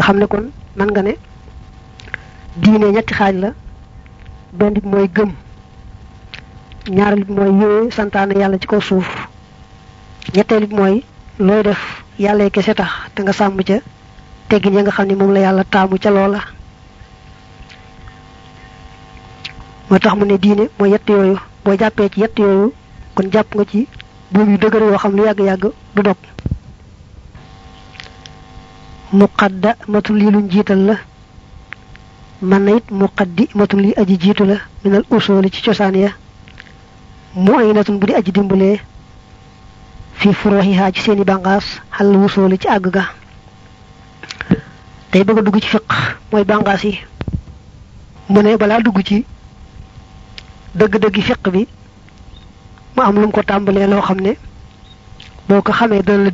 nga xam ne kon man nga ne diine ñetti xaaj la. Benn bi mooy gëm ñaareel bi mooy yooyu santaane yàlla ci kaw suuf. Ñetteel bi mooy looy def yàlla kese tax te nga sàmm ca teggin ya nga xam ne moom la yàlla taamu ca loola. Moo tax mu ne diine mooy yett yooyu boo jàppee ci yett yooyu kon jàpp nga ci buum yu dëgër yoo xam lu yàgg-yàgg du dog muqadda matul lii luñ jiital la. Man na it muqaddi matul li aji jiitu la minal usuli ci cosaan ya. Mu ay natun bu di aji dimbalee fi furoxihaa ci seeni bànqaas xal wusuli ci àgg ga. Tey bëgg dugg ci fiq mooy bànqaas yi. Mu ne dugg ci dëgg-dëggi fiq bi mu am lu ko tàmbalee loo xam ne boo ko xamee dana la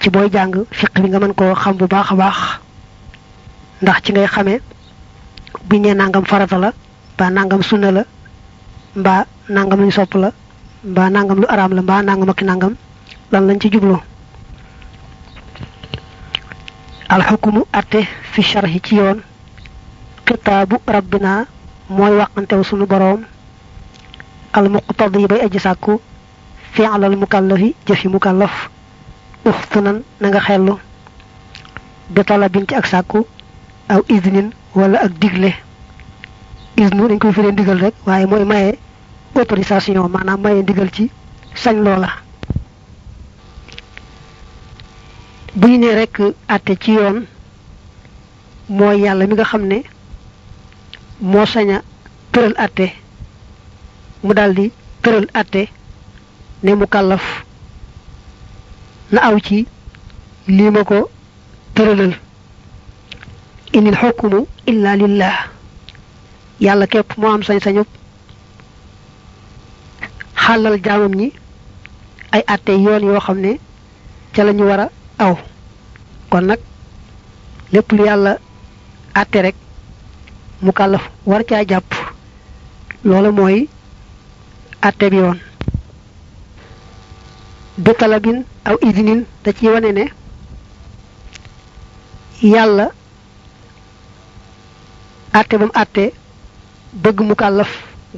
ci booy jàng fiq bi nga mën koo xam bu baax a baax. Ndax ci ngay xamee bu ñee nangam farata la mbaa nangam sunna la mbaa nangam luñ sopp la mbaa nangam lu araam la mbaa nangam ak nangam lan lañ ci jublu? Alxukumu atte fi sharhi ci yoon. Xitaabu rabbina mooy wàqantew sunu boroom. Almuqtadi bay aji sàkku fi'lal mukallafi jëfi mukallaf uxtunan na nga xellu. Bi talabin ci ak sàkku aw iznin wala ak digle. Iznu dañ koy firee ndigal rek waaye mooy maye autorisation maanaam maye ndigal ci sañ loola. Bu ñu nee rek àtte ci yoon mooy yàlla mi nga xam ne moo sañ a tëral àtte mu daldi tëral àtte ne mu kàllaf na aw ci lii ma ko tëralal. Inil xukmu illa lillah. Yàlla képp moo am sañ-sañu xàllal jaamam ñi ay àtte yoon yoo xam ne ca la ñu war a aw. Kon nag lépp lu yàlla àtte rek mu kàllaf war caa jàpp. Loola mooy àtte bi yoon aw idinin da ciy wane ne yàlla àtte ba mu àtte bëgg mu kàllaf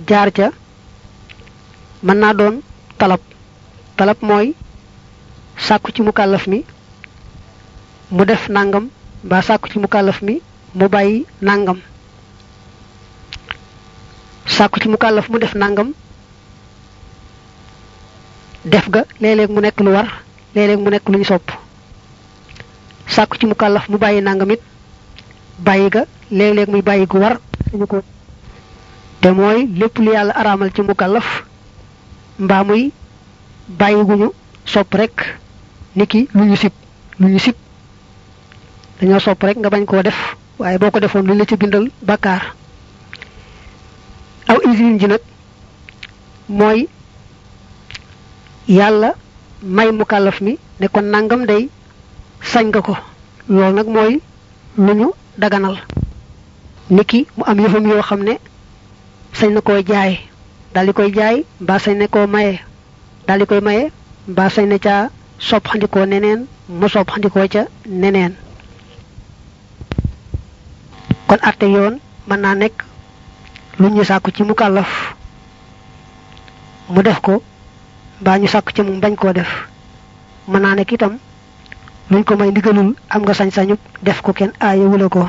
jaar ca mën naa doon talab. Talab mooy sàkku ci mu kàllaf mi mu def nangam mbaa sàkku ci mu kàllaf mi mu bàyyi nangam. Sàkku ci mu kàllaf mu def nangam def ga mu nekk lu war léeg-léeg mu nekk lu sopp. Sàkku ci mu kàllaf mu bàyyi nangam it bàyyi ga léeg-léeg muy bàyyi gu war ñu ko. Te mooy lépp lu yàlla araamal ci mu kàllaf mbaa muy bàyyi gu ñu sopp rek niki lu ñu sib lu ñu sib. Dañoo sopp rek nga bañ koo def ko defoon lu la ci bindal bàkkaar. Aw usine ji nag mooy yàlla may mu kàllaf mi ne kon nangam day sañ nga ko. Loolu nag mooy lu ñu daganal. Niki mu am yëfam yoo xam ne sañ na koo jaay daal di koy jaay mbaa sañ na koo maye daal di koy maye mbaa sañ na caa sopp xandikoo neneen mu sopp xandikoo ca kon atte yoon mën naa nekk lu ñu sàkku ci mu kàllaf mu def ko mbaa ñu sàkku ci mu bañ koo def. Mën naa nekk itam luñ ko may ndigalul am nga sañ-sañu def ko kenn aayewula ko.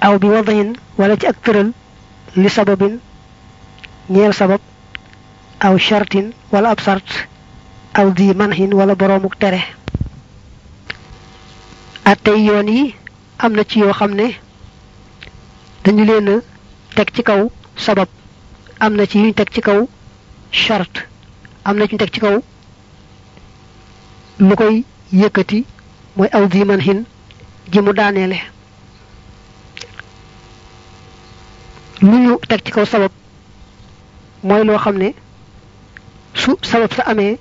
Aw bi wadayin wala ci ak li sababin ñeel sabab aw shartin wala ab sart aw di manhin wala boroomuk tere. Attey yoon yi am na ci yoo xam ne dañu leen a teg ci kaw sabab. Am na ci yuñ teg ci kaw charte am na ci teg ci kaw lu koy yëkkati mooy aw di manhin ji mu daaneele lu ñu teg ci kaw sabab mooy loo xam ne su sabab sa amee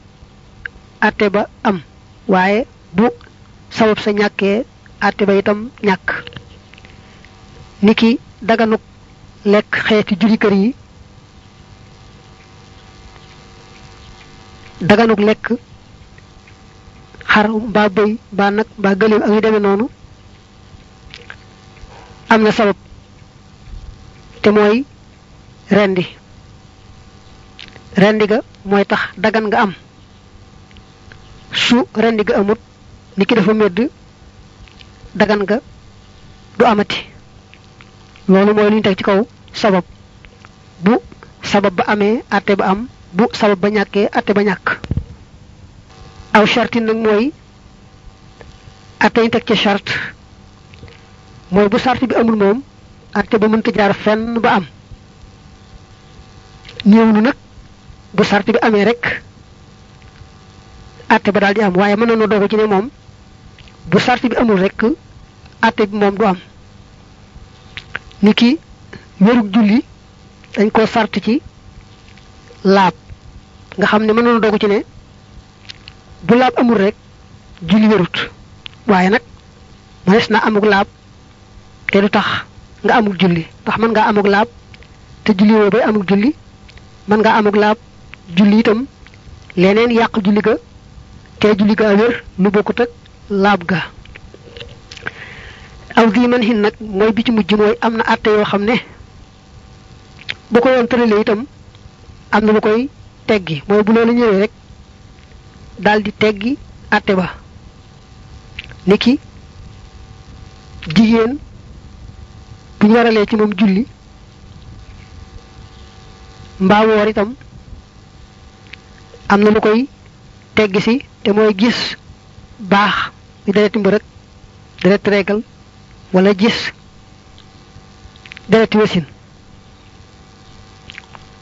àtte ba am waaye bu sabab sa ñàkkee àtte ba itam ñàkk niki daganuk lekk xeeti juri kër yi daganuk lekk xar mbaa bëy mbaa nag mbaa gëléem ak na sabab te mooy rendi. Rendi ga mooy tax dagan nga am. Su rendi ga amut ni ki dafa medd dagan nga du amati. Loolu mooy lu teg ci kaw sabab. Bu sabab ba amee atte ba am bu sabab ba ñàkkee atte ba ñàkk. Aw chartin nag mooy atte teg ci chart mooy bu charte bi amul moom atte ba mënta jaar fenn ba am. Ñëwnu nag bu bi amee rek atte ba daal di am waaye mën na dogu ci ne moom bu charte bi amul rek atte bi moom du am. Niki wérug julli dañ ko sart ci laab nga xam ne mënoon dogu ci ne bu laab amul rek julli na amug laab te du tax nga amug julli. Ndax mën ngaa amug laab te julli woo bay amug julli mën ngaa amug laab julli itam leneen yàq julli ga te julli ga wér lu bokkut ak laab ga. Aw di man hin nag mooy bi ci mujj mooy am na àtte yoo ne bu ko yoon itam koy teggi. Mooy bu loolu ñëwee rek daal di teggi àtte ba. Niki jigéen bu ñu waralee ci moom julli mbaa woor itam am na lu koy teggi si te mooy gis baax bi dereti mbërëg deret reegal wala gis dereti wasin.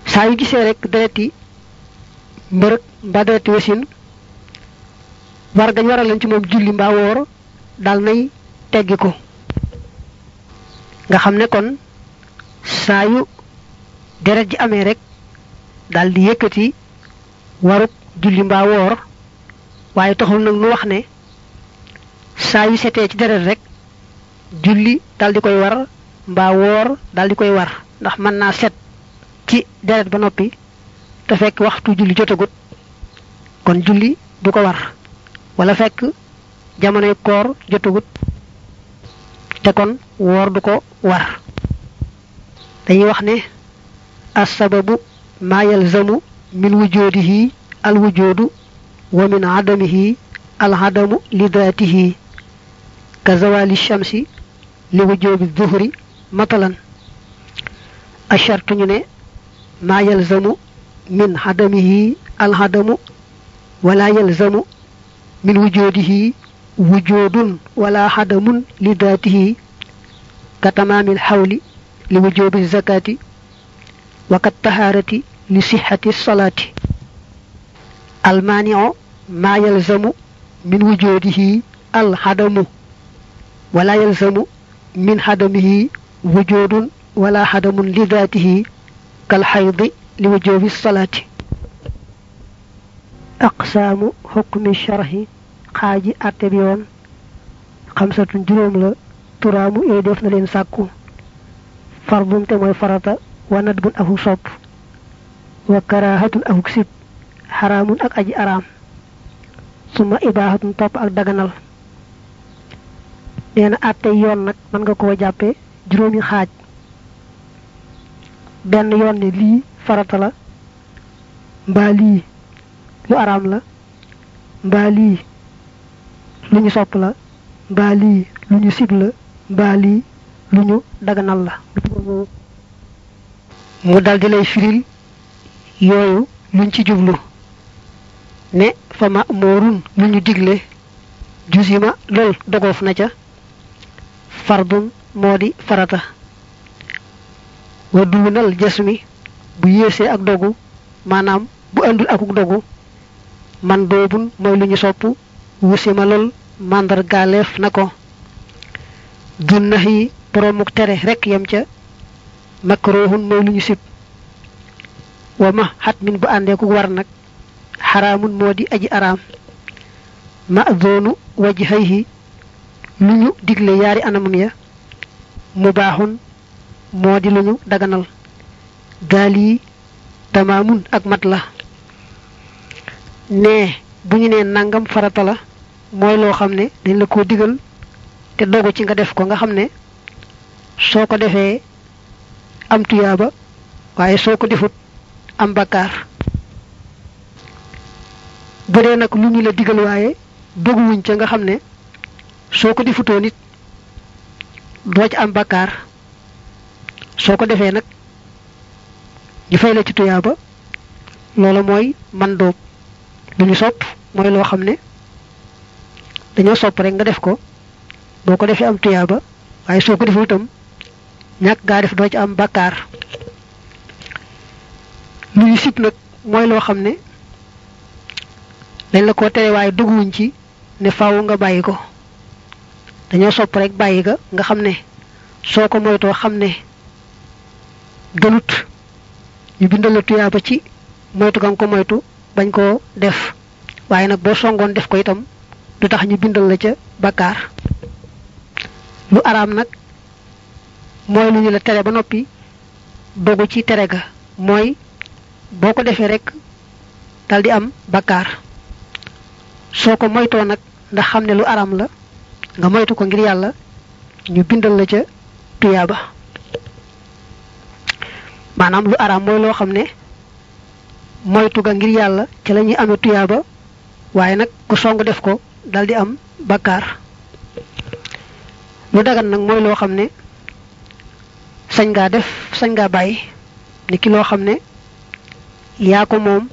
Saa yu gisee rek mbërëg mbaa dereti wasin war gañ waral lañ ci moom julli mbaa woor dal nay teggi ko. Nga xam ne kon saa yu deret ji amee rek dal di yëkkati waruk julli mbaa woor waaye taxul nag nu wax ne saa yu setee ci deret rek julli dal di koy war mbaa woor dal di koy war ndax mën naa set ci deret ba noppi te fekk waxtu julli jotagut kon julli du ko war wala fekk jamonoy koor jotagut te kon woor du ko war dañuy wax ne assababu ma yalzamu min wujudihi al wujudu wa min adamihi al adamu li dhatihi ka zawali shamsi li wujubi dhuhri matalan ashartu ñu ne ma yalzamu min adamihi al adamu wala yalzamu min wujudihi wujudun wala hadamun li dhatihi ka tamamil hawli li wujubi zakati wa kat taharati li sihhati salati al mani'u ma wujubi salati aqsaamu xukmi sharhi xaaji atte bi yoon xamsatun juróom la turaamu ee def na fardum te farata wa nadbun akuk sopp wa karahatun akuk sib xaraamun ak aji araam suma ibaahatun topp ak daganal nee na atte yoon nag mën nga koo jàppe juróomi xaaj farata la mbaa lii lu araam la mbaa lii lu ñu sopp la mbaa lii lu ñu la mbaa lii lu ñu daganal la. Mu daldi lay firil yooyu luñ ci jublu ne fa ma moorun lu ñu digle jusima lool dogoof na ca fardun moo di farata. Wa duunal jasmi bu yéesee ak dogu maanaam bu andul akuk dogu man doobun mooy lu ñu sopp wusima lool màndargaaleef na ko. Dun nax yi boromuk tere rek yam ca makruhun mooy lu ñu sib. Wa ma xat min bu àndee ku war nag xaraamun moo di aji araam. Ma zoonu wajhayhi lu ñu digle yaari anamam ya mu baaxun moo di lu ñu daganal daal yi tamaamun ak mat la ne bu nee nangam farata la mooy loo xam ne dañ la koo digal te dogu ci nga def ko. Nga xam ne soo ko am ko defut am lu ñu la digal waaye doguwuñ ca nga xam ne soo ko nit doo ci am bakkaar. Ko ñu fay la ci tuyaaba loola mooy man doob lu ñu sopp mooy loo xam ne dañoo sopp rek nga def ko. Boo ko defee am tuyaaba waaye soo ko defee itam ñàkk gaa def doo ci am bakkaar. Lu ñu sib nag mooy loo xam ne dañ la ko tere waaye dugguwuñ ci ne faaw nga bàyyi ko. Dañoo sopp rek bàyyi ga nga xam ne soo ko moytoo ñu bindal la tuyaaba ci moytu ga nga ko moytu bañ koo def. Waaye nag boo songoon def ko itam du tax ñu bindal la ca bakkaar. Lu araam nag mooy lu ñu la tere ba noppi dogu ci tere ga. Mooy boo ko rek dal am bakkaar. Soo ko moytoo nag ndax xam ne lu araam la nga moytu ko ngir yàlla ñu bindal la ca tuyaaba maanaam lu araam mooy loo xam ne moytu ga ngir yàlla ca la ñuy amee tuyaaba waaye nag ku song def ko dal di am bakkaar. Lu dagan nag mooy loo xam ne sañ ngaa def sañ ngaa bàyyi ni ki loo xam ne yaa ko moom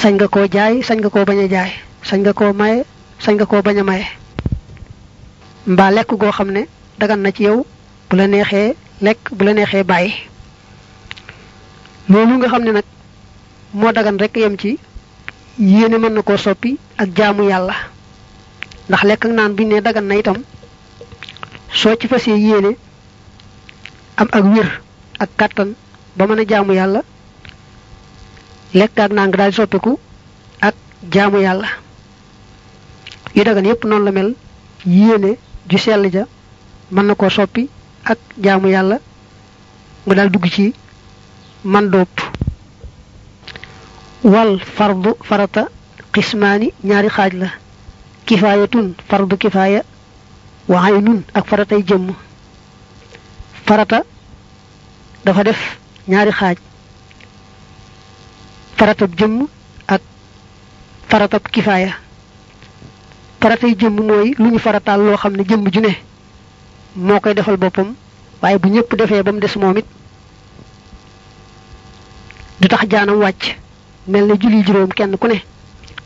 sañ nga koo jaay sañ nga koo bañ a jaay sañ nga koo maye sañ nga koo bañ a maye. Mbaa lekk goo xam ne dagan na ci yow bu la neexee lekk bu la bàyyi loolu nga xam ne nag moo dagan rek yem ci yéene mën na koo soppi ak jaamu yàlla. Ndax lekk ak naan buñ ne dagan na itam soo ci fasee yéene am ak wér ak kàttan ba mën jaamu yàlla lekk ak naan nga daal soppiku ak jaamu yàlla. Yu dagan yépp noonu la mel yéene ju sell ja mën na koo soppi ak jaamu yàlla nga daal dugg ci man dóob wal fardu farata xismaani ñaari xaaj la. Kifaayatun fardu kifaaya wa aynun ak faratay jëmm. Farata dafa def ñaari xaaj. Faratab jëmm ak faratab kifaaya. Faratay jëmm mooy lu ñu farataal loo xam ne jëmm ju ne moo koy defal boppam waaye bu ñëpp defee ba mu des moom it du tax jaanam wàcc. Mel ne julli juróom kenn ku ne.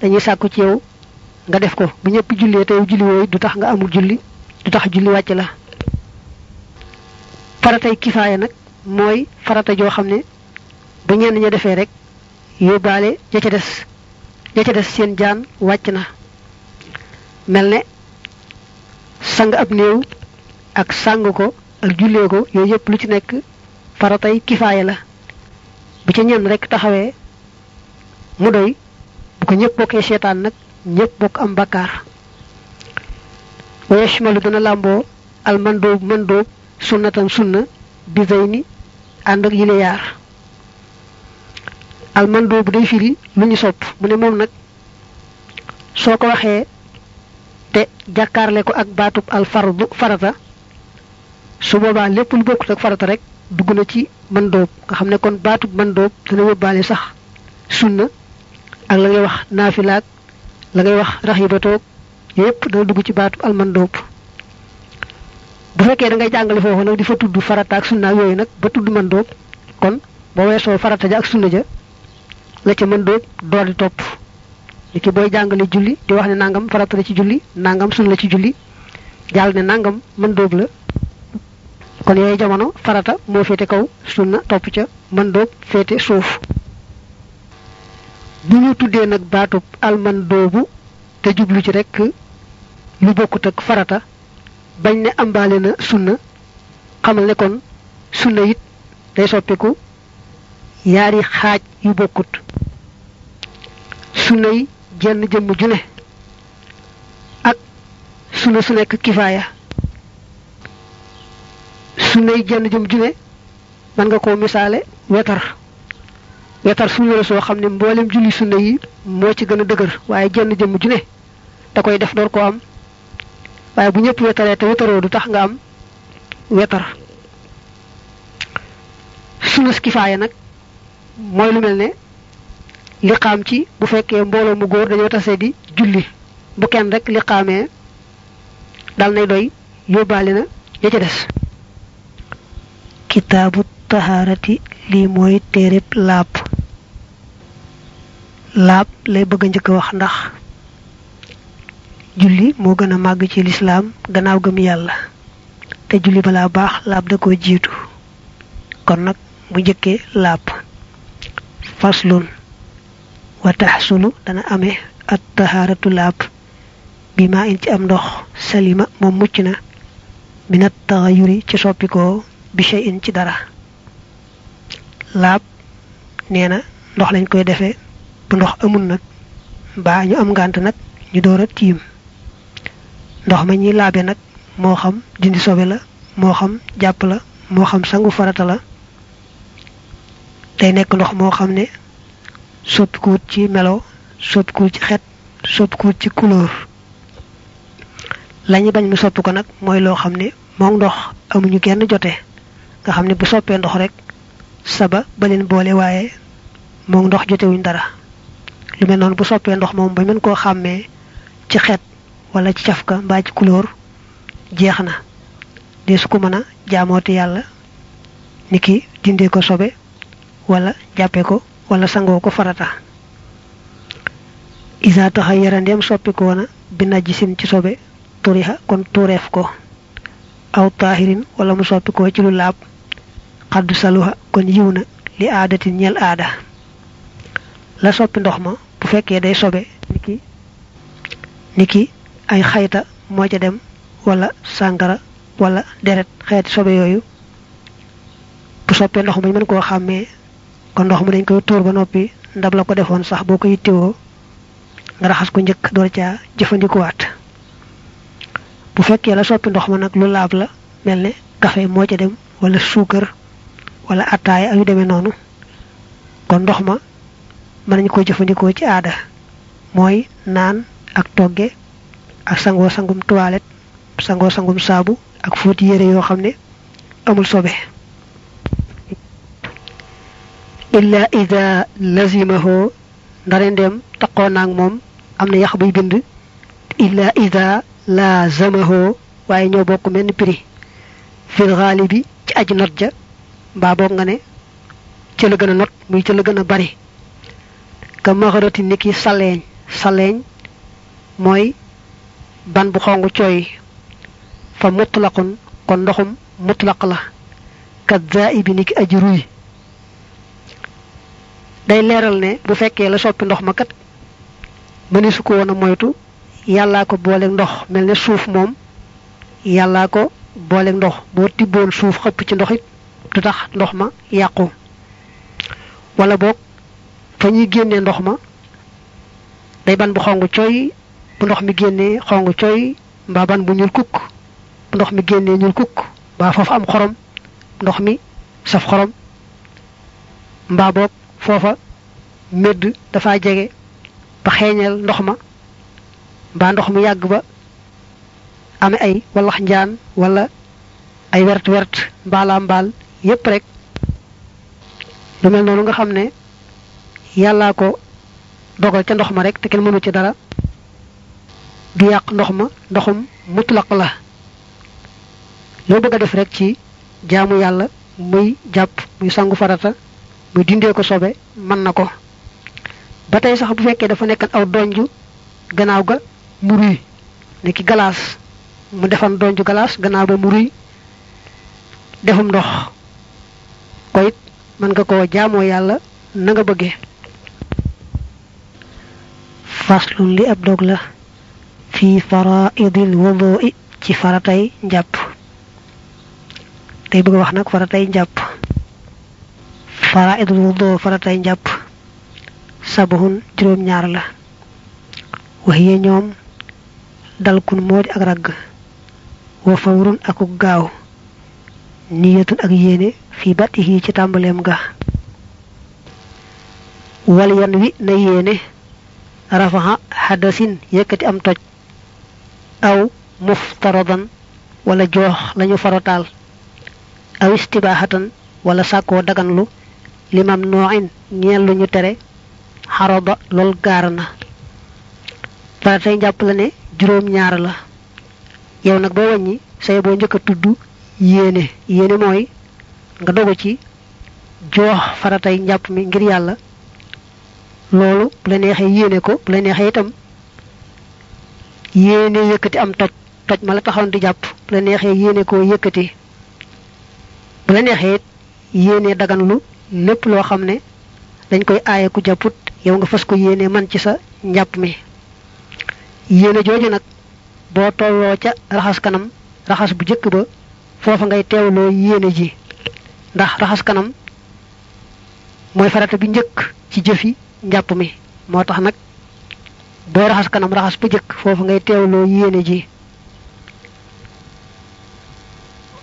Dañuy sàkku ci yow nga def ko. Bu ñëpp jullee te julli wooyu du tax nga amul julli. Du tax julli wàcc la. Faratay kifaaya nag mooy farata joo xam ne bu ñenn ña defee rek yóbbaale ja ca des. Ja ca des seen jaan wàcc na. Mel ne sang ab néew ak sang ko ak jullee ko yooyu yëpp lu ci nekk faratay kifaaya la bu ca ñenn rek taxawee mu doy bu ko ñëpp bokkee seetaan nag ñëpp bokk am bakkaar. Wa dana làmboo al mandoob mandoob sunnatan sunna bi zeyni ànd ak yile yaar. Al mandoob day firi lu ñu sopp mu ne moom nag soo ko waxee te jàkkaarle ko ak baatub al fardu farata su boobaa lépp lu bokkut ak farata rek dugg na ci mandoob nga xam ne kon baatub mandoob dana yóbbaale sax sunna ak la ngay wax naafilaak la ngay wax raxibatoog yépp dana dugg ci baatub al mandoob bu fekkee da ngay jàngale foofu nag di fa tudd farata ak sunna yooyu nag ba tudd kon boo weesoo farata ja ak sunna ja la ca mandoob door di topp. Li ki booy julli di wax ne nangam farata la ci julli nangam sunna la ci julli jàll ne nangam mandoob la kon yooyu jamono farata moo féete kaw sunna topp ca mandoob féete suuf bu ñu tuddee nag baatub almandoobu te jublu ci rekk lu bokkut ak farata bañ ne ambaale na sunna xamal ne kon sunna it day soppiku yaari xaaj yu bokkut sunna jenn jëmm ju ne ak sunna su nekk kifaaya sunna yi jenn jëmm ju ne mën nga koo misaale wetar. Wetar sunna la soo xam ne mboolem julli sunna yi moo ci gën a dëgër waaye jenn jëmm ju ne da koy def door ko am. Waaye bu ñëpp wetaree te wetaroo du tax nga am wetar. Sunnas kifaaya nag mooy lu mel ne liqaam ci bu fekkee mbooloo mu góor dañoo tase di julli bu kenn rek liqaamee dal nay doy yóbbaale na ya ca des kitaabu tahaarati lii mooy téereb laab laab lay bëgg njëkk wax ndax julli moo gën a màgg ci lislaam gannaaw gëm yàlla. Te julli balaa baax laab da ko jiitu. Kon nag mu njëkkee laab faslun. Wa taxsulu dana amee at tahaaratu laab bi maa in ci am ndox salima moom mucc na. Minat taxayuri ci soppikoo bi shay in ci dara. Laab nee na ndox lañ koy defee. Bu ndox amul nag mbaa ñu am ngànt nag ñu door a tiim. Ndox ma ñuy laabe nag moo xam dindi sobe la moo xam jàpp la moo xam sangu farata la. Day nekk ndox moo xam ne soppikuwut ci melo soppikuwut ci xet soppikuwut ci couleur. Lañu bañ mu soppi ko nag mooy loo xam ne moom ndox amuñu genn jote nga xam ne bu soppee ndox rek saba ba leen boole waaye moom ndox jotewuñ dara. Lu mel noonu bu soppee ndox moom ba mën koo xàmmee ci xet wala ci cafka mbaa ci couleur jeex na. De su ko mën a jaamooti ko sobe wala jàppe ko wala sangoo ko farata. Isa taxa soppikoo na bi najjisin ci sobe turiha kon tuureef ko. Aw taahirin wala mu soppikoo ci lu laab xaddu saluha kon yiw na li aadatin ñel aada. La soppi ndox ma bu fekkee day sobe niki niki ay xayta moo ca dem wala sàngara wala deret xeeti sobe yooyu bu soppee ndox ma ñu mën koo xàmmee kon ndox mu dañ koy tuur ba noppi ndab la ko defoon sax boo ko yittewoo nga raxas ko njëkk door caa jëfandikuwaat. Bu fekkee la soppi ndox ma nag lu laab la mel ne café moo ca dem wala suukar wala attaaya ak yu demee noonu. Kon ndox ma mën nañu ko jëfandikoo ci aada. Mooy naan ak togge ak sangoo sangum toilette sangoo sangum saabu ak fóoti yére yoo xam ne amul sobe. Illa ida lazimaho ndare ndem taqoo naag moom am na yax buy bind. Illa ida lazamaho waaye ñoo bokk menn prix. Fil xaalibi ci aj not ja mbaa boog nga ne ca la gën a not muy ca la gën a bari. Ka maxarati niki saleeñ saleeñ mooy ban bu xong cooy fa mutlaqun kon ndoxum mutlaq la. Kat zaibi niki aji ruy. Day leeral ne bu fekkee la soppi ndox ma kat mëni su ko woon moytu yàllaa ko booleeg ndox. Mel ne suuf moom yàllaa ko booleeg ndox. Boo tibboon suuf ci ndox it du tax ndox ma yàqu. wala boog fa ñuy génnee ndox ma day ban bu xong cooy bu ndox mi génnee xong cooy mbaa ban bu ñuul kukk. bu ndox mi génnee ñuul kukk mbaa foofu am xorom ndox mi saf xorom. mbaa boog foofa medd dafa jege ba xeeñal ndox ma mbaa ndox mi yàgg ba ame ay wallax njaan wala ay wert wert mbaala mbaal yépp rek lu mel noonu nga xam ne yàllaa ko dogal ca ndox ma rek te kenn mënu ci dara du yàq ndox ma ndoxum mutlaq la. Loo bëgg a def rek ci jaamu yàlla muy jàpp muy sangu farata muy dindee ko sobe mën na ko. Ba tey sax bu fekkee dafa nekkan aw donju gannaaw ga mu ruy ne ki galaas mu defan donju galaas gannaaw ba mu ruy defum ndox ko mën nga koo jaamoo yàlla na nga bëggee. Faslun li ab dog la fi faraidil wudu'i ci faratay njàpp. Tey bëgg wax nag faratay njàpp. Faraidul wudu faratay njàpp. Sabahun juróom ñaar la waxiye ñoom dalkun moo di ak ragg. Wa fawrun akuk gaaw. Niyatun ak yéene fi batihi ci tàmbaleem ga. Wal yan wi na yéene rafaxa xadasin yëkkati am toj. Aw muftaradan wala joox lañu farataal. Aw istibahatan wala sàkkoo daganlu. Limam nooin ñeel lu ñu tere. Xaroba lool gaar na. Faratay njàpp la ne juróom ñaar la. Yow nag boo wàññi say boo njëkk a tudd yéene. Yéene mooy nga dogu ci joox faratay njàpp mi ngir yàlla. Loolu bu la neexee yéene ko bu la neexee itam yéene yëkkati am toj toj ma la taxoon di jàpp. Bu la neexee yéene koo yëkkati bu la neexee it yéene daganlu lépp loo dañ koy aaye ku jàpput yow nga fas ko yéene man ci sa njàpp mi. Yéene jooju nag boo tolloo ca raxas kanam raxas bu jëkk ba foofa ngay yéene ji ndax raxas kanam mooy farata bi njëkk ci jëfi njàpp mi. moo tax nag booy raxas kanam raxas ba jëkk foofa ngay teewloo yéene ji.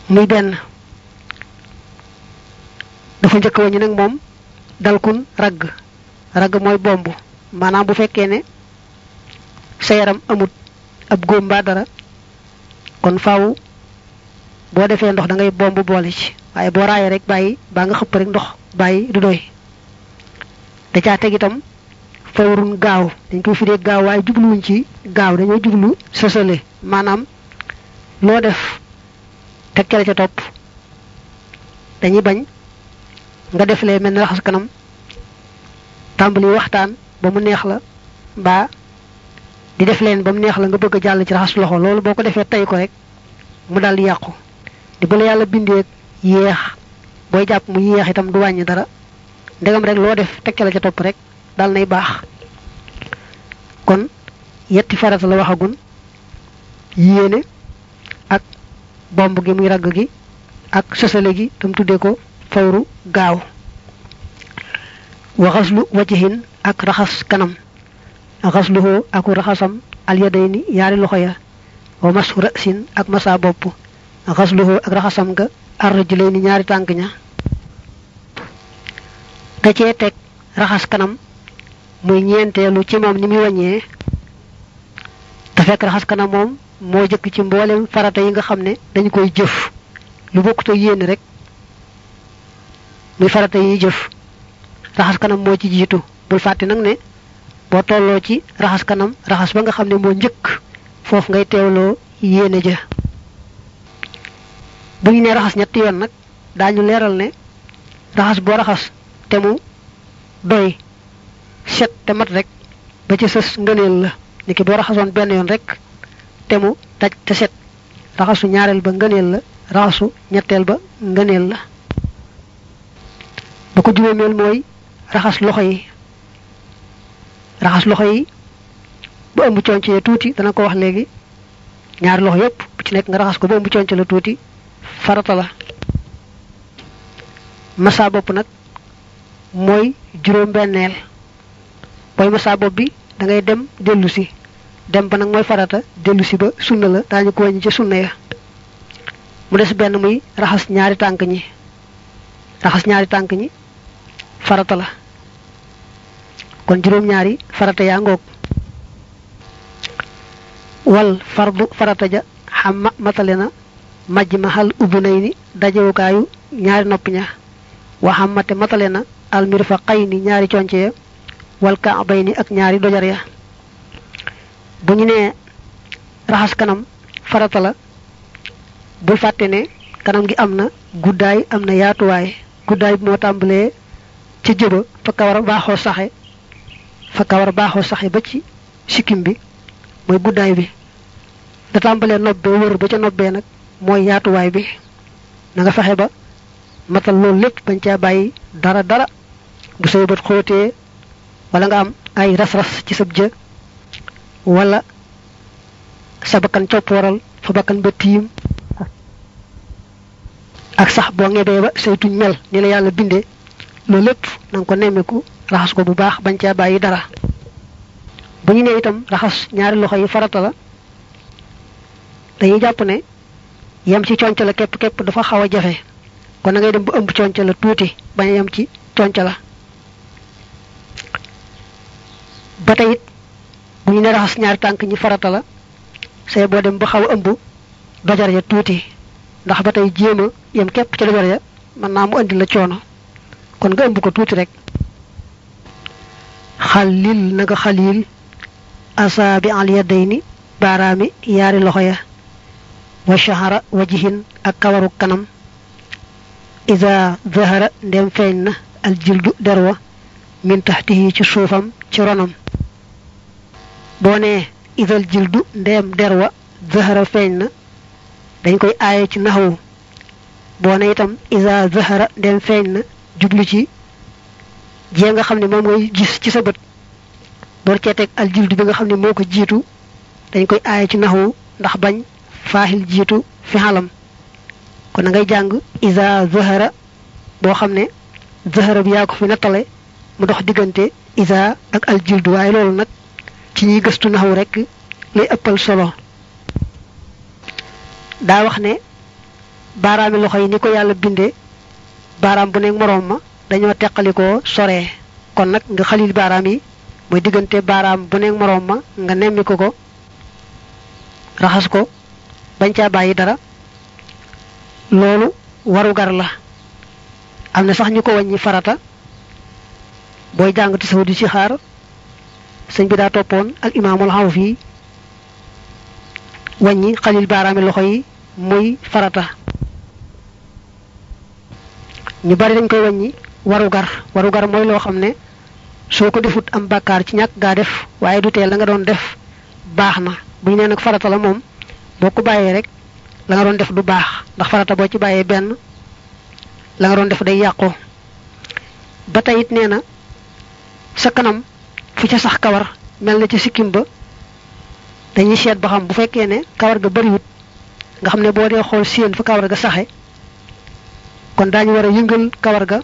muy benn. dafa njëkk wañu nag moom dalkun ragg. ragg mooy bomb. maanaam bu fekkee ne sa yaram amut ab góom dara kon faaw boo defee ndox da ngay bomb boole ci. Waaye boo raayee rek bàyyi baa nga xëpp rek ndox bàyyi du doy. Da caa teg itam fawrun gaaw. Dañ koy firee gaaw waaye jubluwuñ ci gaaw. Dañoo jublu sësale maanaam loo def teg ca ca topp. Dañuy bañ nga def lee mel ni raxas kanam tàmbali waxtaan ba mu neex la mbaa di def leen ba mu neex la nga bëgg a jàll ci raxas loxo. Loolu boo ko defee tey ko rek mu daal di yàqu di bu la yàlla bindee yéex booy mu yéex itam du wàññi dara. Ndegam rek loo def ca la ca rek dal nay baax. Kon yetti farata la waxagun yéene ak bomb gi muy ragg gi ak sësale gi tam tuddee ko fawru gaaw. Wa xaslu wajhin ak raxas kanam. Xasluhu aku raxasam alyadayni yaari loxo ya. Wa masu ra'sin ak masa bopp xasluhu ak raxasam ga arrajlayni ñaari tànk ña. Da cee teg raxas kanam muy ñeenteelu ci moom ni muy wàññee. Te fekk raxas kanam moom moo jëkk ci mboolem farata yi nga xam ne dañu koy jëf. Lu bokkut ak yéen rek muy farata yi jëf. Raxas kanam moo ci jiitu. Bul fàtte nag ne boo tolloo ci raxas kanam raxas ba nga foofu ngay teewloo yéene ja bu ñu nee raxas ñetti yoon nag daañu leeral ne raxas boo raxas te mu doy set te mat rek ba ci sës ngëneel la. Niki boo raxasoon benn yoon rek te mu daj te set raxasu ñaareel ba ngëneel la raxasu ñetteel ba ngëneel la. Ba ko juróomeel mooy raxas loxo yi. Raxas loxo yi ba ëmb conc ya tuuti dana ko wax léegi ñaari loxo yépp bu ci nekk nga raxas ko ba ëmb conc la tuuti farata la. Massa bopp nag mooy juróom benneel booy massa bopp bi da ngay dem dellu dem ba nag mooy farata dellu si ba sunna la daañu ko wàññi ca sunna ya. Mu des benn muy raxas ñaari tànk ñi. Raxas ñaari tànk ñi farata la. Kon juróom ñaari farata yaa ngoog. Wal fardu farata ja xam matale na majj ma xal ubbu nay ni dajewukaayu ñaari nopp ña waxamate matale na almir fa xay ni ñaari conce ya wal ka bay ni ak ñaari dojar ya. Bu ñu nee raxas kanam farata la bul fàtte ne kanam gi am na guddaay am na yaatuwaay. Guddaay moo tàmbalee ca jëba fa kawar baaxoo saxe fa kawar baaxoo saxe ba ci sikkim bi mooy guddaay bi. Da tàmbalee nobbee wër ba ca nobbee nag mooy yaatuwaay bi. na nga fexe ba matal loolu lépp bañ caa bàyyi dara dara. bu say bët xóotee wala nga am ay ras-ras ci sab wala sa bakkan coppooral fa bakkan ba tiim. ak sax boo ngebee ba saytuñ mel ni la yàlla bindee loolu lépp na ko nemmeeku raxas ko bu baax bañ caa bàyyi dara. bu itam raxas ñaari loxo farata la dañuy yem ci conc la képp képp dafa xaw a jafe. Kon na ngay dem ba ëmb conc la tuuti bañ a yem ci conc la ba tey bu ñu ne raxas ñaari tànk ñi farata la say boo dem ba xaw a ëmb dojar ya tuuti. Ndax ba tey jéem a yem képp ci dojar ya mën naa mu andi la coono. Kon nga ëmb ko tuuti rek. Xalil na nga xalil asaabi al yadayni baaraami yaari loxo ya wa shahara wajihin ak kawaru kanam ida zahara ndem feeñ na al jildu derwa min taxtihi ci suufam ci ronam boo nee idal jildu ndem derwa zahara feeñ na dañ koy aaye ci naxwu boo ne itam ida zahara ndem feeñ na jublu ci jee nga xam ne moom ngay gis ci sa bët door cee teg al jildu bi nga xam ne moo ko jiitu dañ koy aaye ci naxwu ndax bañ faaxil jiitu fi xalam. Kon na ngay jàng isa zahara boo xam ne zahara bi yaa ko fi nattale mu dox diggante isa ak al jildu waaye loolu nag ci ñuy gëstu naxwu rek lay ëppal solo. Daa wax ne baaraami loxo yi ni ko yàlla bindee baaraam bu nekk moroom ma dañoo teqalikoo soree kon nag nga xalil baaraam yi mooy diggante baaraam bu nekk moroom ma nga nemmi ko ko raxas ko bañ caa bàyyi dara loolu warugar la. Am na sax ñu ko wàññi farata booy jàng te di ci xaar sëñ bi toppoon ak imaamul xaw fii wàññi xalil baaraami loxo yi muy farata. Ñu bari dañ koy wàññi warugar. Warugar mooy loo xam ne soo ko defut am bàkkaar ci ñàkk gaa def waaye du la nga doon def baax na. Bu nag farata la moom boo ko bàyyee rek la nga def du baax ndax farata boo ci bàyyee benn la nga def day yàqu. Ba tey it nee na sa kanam fi ca sax kawar mel na ci sikkim ba dañuy seet ba xam bu fekkee ne kawar ga bariwut nga xam ne boo dee xool séen fa kawar ga saxe kon daañu war a yëngal kawar ga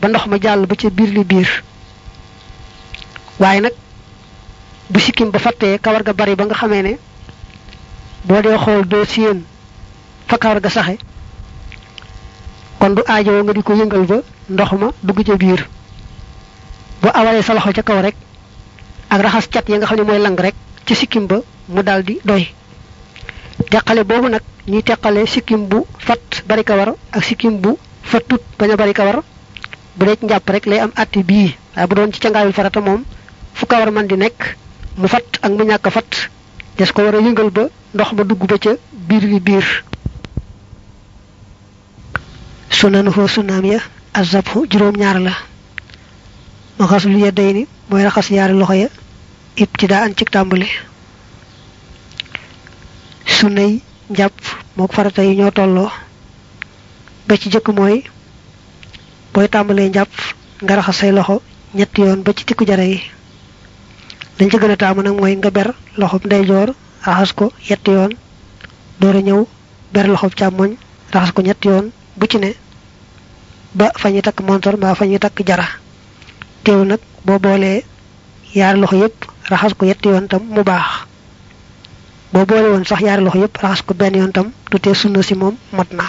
ba ndox ma jàll ba ca biir li biir. Waaye nag bu sikkim ba kawar ga bari ba nga xamee ne boo dee xool doo séen fa kawar ga saxe kon du aajowoo nga di ko yëngal ba ndox ma dugg ca biir. bu awalee sa loxo ca kaw rek ak raxas cat ya nga xam ne mooy lang rek ci sikkim ba mu daldi doy. teqale boobu nag ñuy teqale sikkim bu fat bari kawar ak sikkim bu fattut bañ a bari kawar. bu ci njàpp rek lay am atti waaye bu doon ci cangaayul farata moom fu kawar man di nekk mu fat ak mu ñàkk fat des ko war a yëngal ba ndox ma dugg ba ca biir li biir. Sunanu foo sunaam ya azabhu juróom ñaar la. Maxas lu yedday ni mooy raxas ñaari loxo ya an cig tàmbali. Sunay njàpp mook farata yi ñoo tolloo. Ba ci jëkk mooy booy tàmbalee njàpp nga raxas say loxo ñetti yoon ba ci tikku jara yi. Dañ ci gën a taamu nag mooy nga ber loxob ndeyjoor raxas ko yetti yoon door a ñëw ber loxob càmmoñ raxas ko ñetti yoon bu ci ne ba fa ñuy takk montor mbaa fa ñuy takk jara teew nag boo boolee yaari loxo yépp raxas ko yetti yoon tam mu baax. Boo boole woon sax yaari loxo yépp raxas ko benn yoon tam du tee sunna si moom mot na.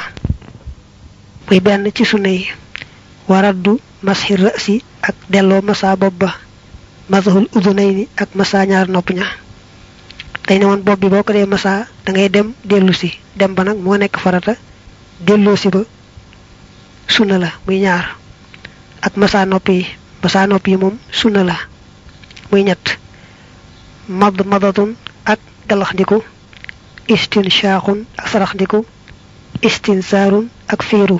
Muy benn ci sunna yi. Waraddu rasi ak delloo masa bopp ba. Masahul udunayni ak masa ñaar nopp dañ ne woon bopp bi boo ko dee masa da ngay dem dellu si. Dem ba nag moo nekk farata delloo si ba sunna la muy ñaar. Ak yi. Masa nopp yi moom sunna la muy ñett. Mad madatun ak galax ndiku istinshaaxun ak sarax ndiku istinsaarun ak fiiru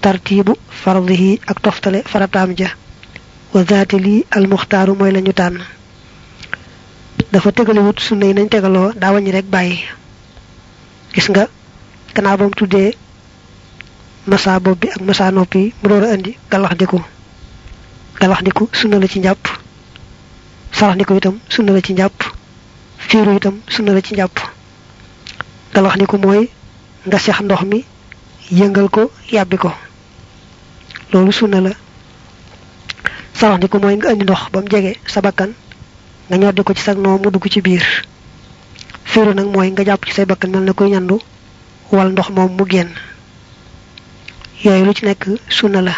tartiibu fardihi ak toftale farataam ja. Wa zaati lii almuxtaaru mooy lañu tànn dafa tegalewut sunna yi nañ tegaloo daa waññi rek bàyyi gis nga gannaaw ba mu tuddee masa bopp bi ak masa nopp mu door a indi galax ndiku. Galax ndiku sunna la ci njàpp. Sarax ndiku itam sunna la ci njàpp. Fiiru itam sunna la ci njàpp. Galax ndiku mooy nga sex ndox mi yëngal ko yàbbi ko. Loolu sunna la. Sarax ndiku mooy nga indi ndox ba mu jege nga ñoddi ko ci sag noo mu dugg ci biir. Fiiru nag mooy nga jàpp ci say bakkan mel na koy ñandu wal ndox moom mu génn. Yooyu lu ci nekk sunna la.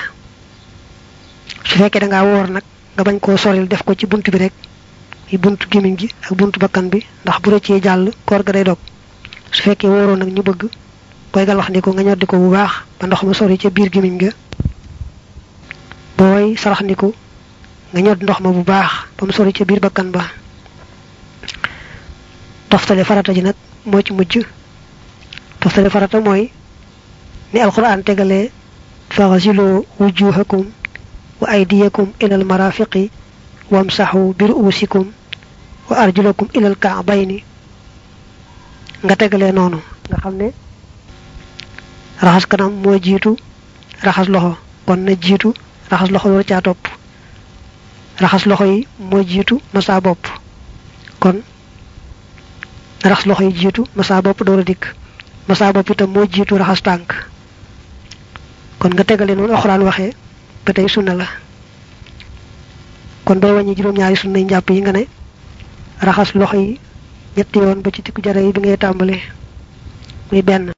Su fekkee da ngaa woor nag nga bañ koo soril def ko ci bunt bi rek yi buntu gimiñ gi ak buntu bakkan bi ndax bu rëccee jàll koor ga day dog. Su fekkee wóoroo nag ñu bëgg booy gal wax ni ko nga ñoddi ko bu baax ba ndox ma sori ca biir gimiñ ga. Booy sarax ni ko nga ñod ndox ma bu baax ba mu sori ca biir bakkan ba toftale farata ji nag moo ci mujj toftale farata mooy ni alquran tegalee faghsilu wujuhakum wa aydiyakum ila almarafiqi wamsahu bi ru'usikum wa arjulakum ila alka'bayni nga tegalee noonu nga xam ne raxas kanam moo jiitu raxas loxo kon na jiitu raxas loxo door caa topp raxas loxo yi moo jiitu masa bopp. Kon raxas loxo yi jiitu masa bopp door a dikk. Masa bopp itam moo jiitu raxas tànk. Kon nga alxuraan waxee ba tey sunna la. Kon doo wàññi juróom-ñaari sunna yi njàpp yi nga ne raxas loxo yi ñetti yoon ba ci tikku jara bi ngay tàmbali muy benn